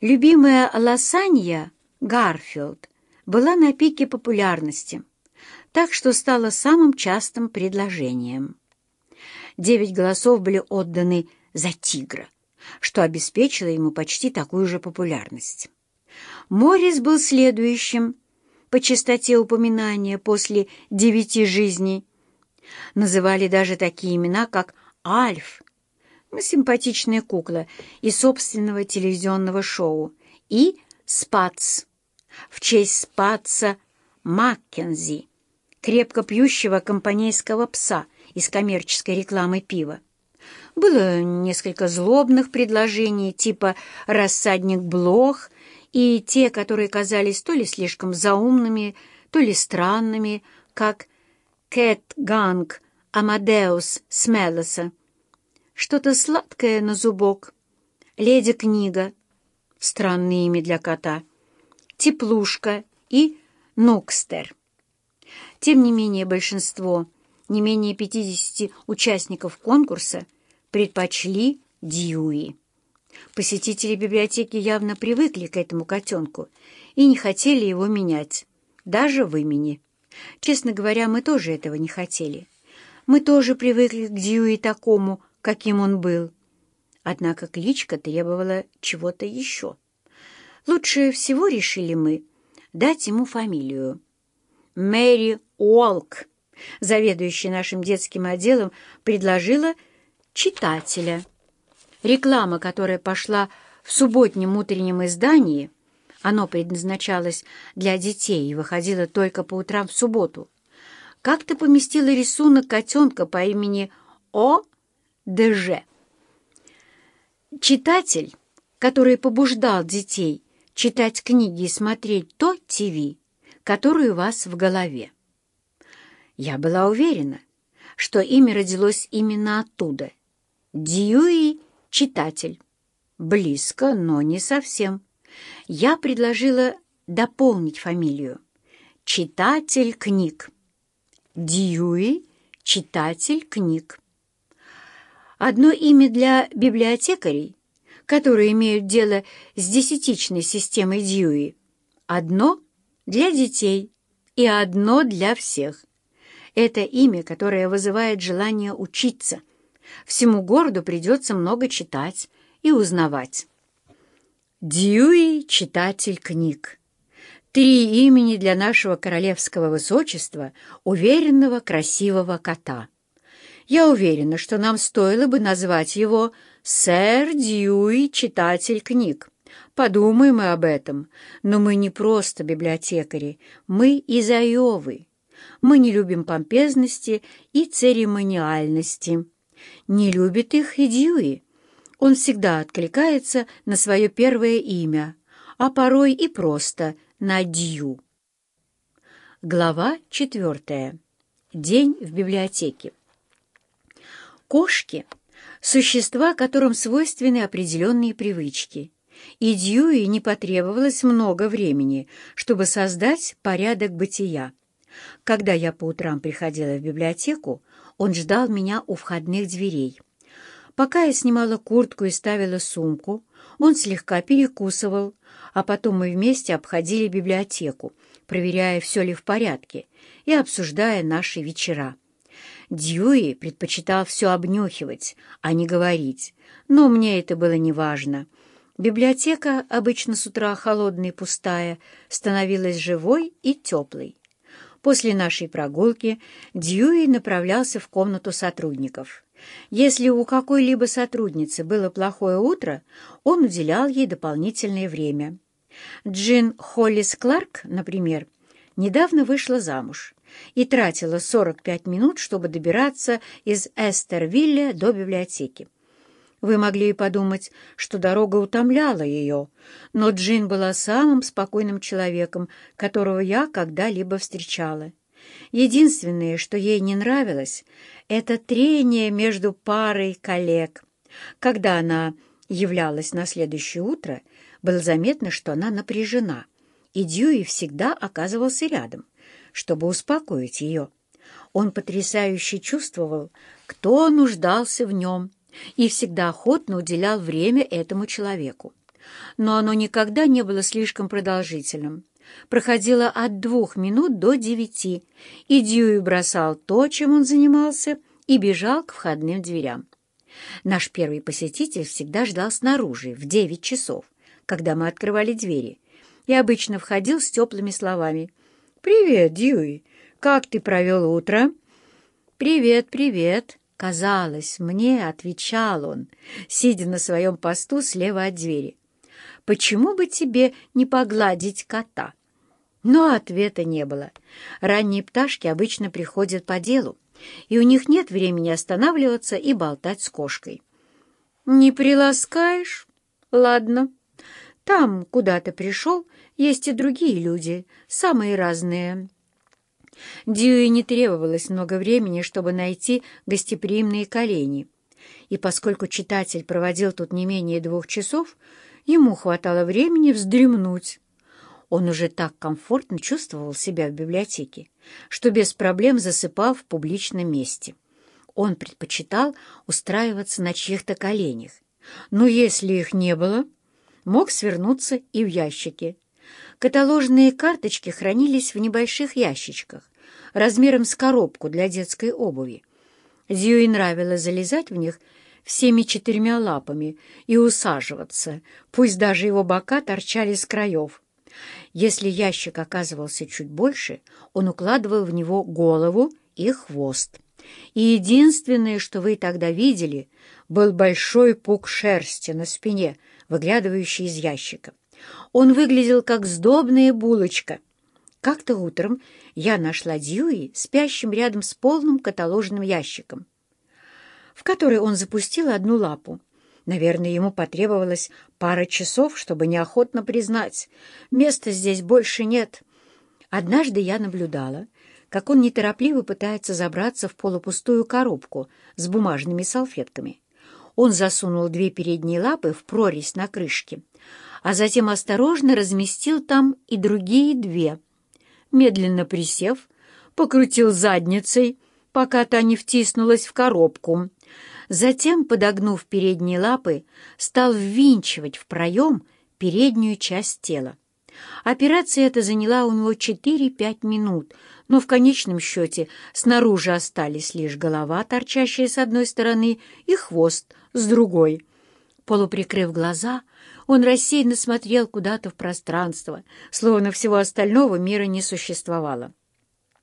Любимая ласанья Гарфилд была на пике популярности, так что стала самым частым предложением. Девять голосов были отданы за тигра, что обеспечило ему почти такую же популярность. Моррис был следующим по частоте упоминания после девяти жизней. Называли даже такие имена, как Альф, симпатичная кукла из собственного телевизионного шоу, и Спац, в честь Спаца Маккензи, крепко пьющего компанейского пса из коммерческой рекламы пива. Было несколько злобных предложений, типа «рассадник блох», и те, которые казались то ли слишком заумными, то ли странными, как «Кэт Ганг» Амадеус Смелоса, что-то сладкое на зубок, леди-книга, странное имя для кота, теплушка и нокстер. Тем не менее, большинство, не менее 50 участников конкурса, предпочли Дьюи. Посетители библиотеки явно привыкли к этому котенку и не хотели его менять, даже в имени. Честно говоря, мы тоже этого не хотели. Мы тоже привыкли к Дьюи такому, каким он был. Однако кличка требовала чего-то еще. Лучше всего решили мы дать ему фамилию. Мэри Уолк, заведующая нашим детским отделом, предложила читателя. Реклама, которая пошла в субботнем утреннем издании, оно предназначалось для детей и выходило только по утрам в субботу, как-то поместила рисунок котенка по имени О. ДЖ. Читатель, который побуждал детей читать книги и смотреть то ТВ, которое у вас в голове. Я была уверена, что имя родилось именно оттуда. Дьюи — читатель. Близко, но не совсем. Я предложила дополнить фамилию. Читатель книг. Дьюи — читатель книг. Одно имя для библиотекарей, которые имеют дело с десятичной системой Дьюи, одно для детей и одно для всех. Это имя, которое вызывает желание учиться. Всему городу придется много читать и узнавать. Дьюи — читатель книг. Три имени для нашего королевского высочества, уверенного красивого кота — я уверена, что нам стоило бы назвать его «Сэр Дьюи, читатель книг». Подумаем мы об этом. Но мы не просто библиотекари, мы из Айовы. Мы не любим помпезности и церемониальности. Не любит их и Дьюи. Он всегда откликается на свое первое имя, а порой и просто на Дью. Глава четвертая. День в библиотеке. Кошки — существа, которым свойственны определенные привычки, и Дьюи не потребовалось много времени, чтобы создать порядок бытия. Когда я по утрам приходила в библиотеку, он ждал меня у входных дверей. Пока я снимала куртку и ставила сумку, он слегка перекусывал, а потом мы вместе обходили библиотеку, проверяя, все ли в порядке, и обсуждая наши вечера. Дьюи предпочитал все обнюхивать, а не говорить, но мне это было неважно. Библиотека, обычно с утра холодная и пустая, становилась живой и теплой. После нашей прогулки Дьюи направлялся в комнату сотрудников. Если у какой-либо сотрудницы было плохое утро, он уделял ей дополнительное время. Джин Холлис Кларк, например, недавно вышла замуж и тратила 45 минут, чтобы добираться из Эстервилля до библиотеки. Вы могли и подумать, что дорога утомляла ее, но Джин была самым спокойным человеком, которого я когда-либо встречала. Единственное, что ей не нравилось, это трение между парой коллег. Когда она являлась на следующее утро, было заметно, что она напряжена, и Дьюи всегда оказывался рядом чтобы успокоить ее. Он потрясающе чувствовал, кто нуждался в нем, и всегда охотно уделял время этому человеку. но оно никогда не было слишком продолжительным. Проходило от двух минут до девяти, и Дьюи бросал то, чем он занимался, и бежал к входным дверям. Наш первый посетитель всегда ждал снаружи в девять часов, когда мы открывали двери, и обычно входил с теплыми словами. «Привет, Дьюи! Как ты провел утро?» «Привет, привет!» Казалось, мне, — отвечал он, сидя на своем посту слева от двери. «Почему бы тебе не погладить кота?» Но ответа не было. Ранние пташки обычно приходят по делу, и у них нет времени останавливаться и болтать с кошкой. «Не приласкаешь? Ладно. Там, куда ты пришел, есть и другие люди, самые разные». Дьюи не требовалось много времени, чтобы найти гостеприимные колени. И поскольку читатель проводил тут не менее двух часов, ему хватало времени вздремнуть. Он уже так комфортно чувствовал себя в библиотеке, что без проблем засыпал в публичном месте. Он предпочитал устраиваться на чьих-то коленях, но если их не было, мог свернуться и в ящике. Каталожные карточки хранились в небольших ящичках, размером с коробку для детской обуви. Зьюи нравилось залезать в них всеми четырьмя лапами и усаживаться, пусть даже его бока торчали с краев. Если ящик оказывался чуть больше, он укладывал в него голову и хвост. И единственное, что вы тогда видели, был большой пук шерсти на спине, выглядывающий из ящика. Он выглядел как сдобная булочка — как-то утром я нашла Дьюи спящим рядом с полным каталожным ящиком, в который он запустил одну лапу. Наверное, ему потребовалось пара часов, чтобы неохотно признать, места здесь больше нет. Однажды я наблюдала, как он неторопливо пытается забраться в полупустую коробку с бумажными салфетками. Он засунул две передние лапы в прорезь на крышке, а затем осторожно разместил там и другие две — медленно присев, покрутил задницей, пока та не втиснулась в коробку. Затем, подогнув передние лапы, стал ввинчивать в проем переднюю часть тела. Операция эта заняла у него 4-5 минут, но в конечном счете снаружи остались лишь голова, торчащая с одной стороны, и хвост с другой. Полуприкрыв глаза, он рассеянно смотрел куда-то в пространство, словно всего остального мира не существовало.